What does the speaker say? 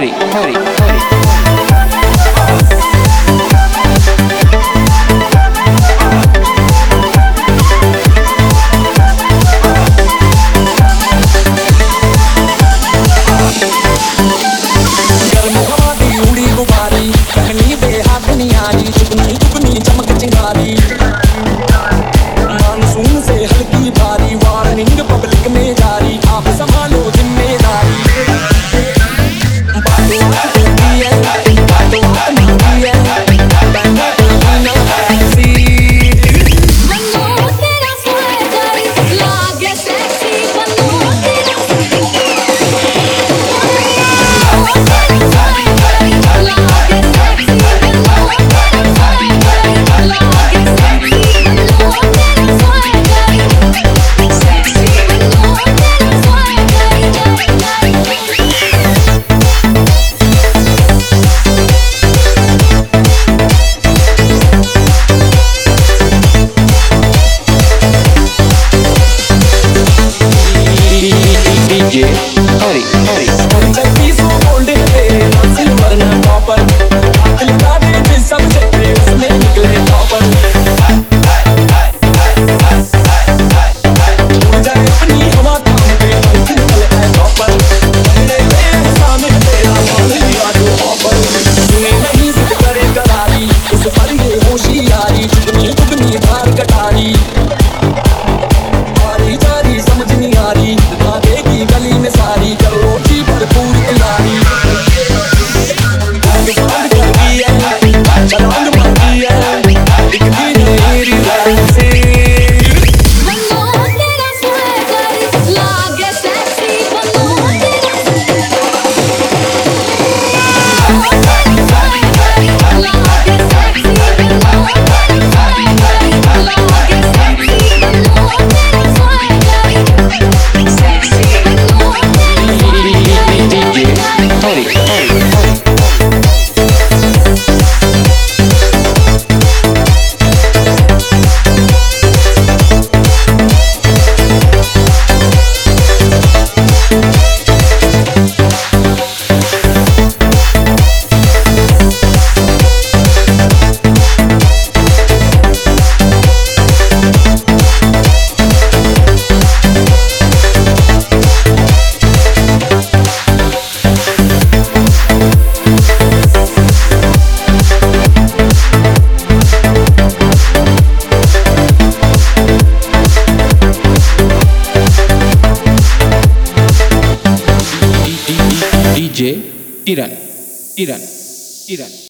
Harry, Harry. DJ, Oh, DJ, Tiran, Tiran, Tiran.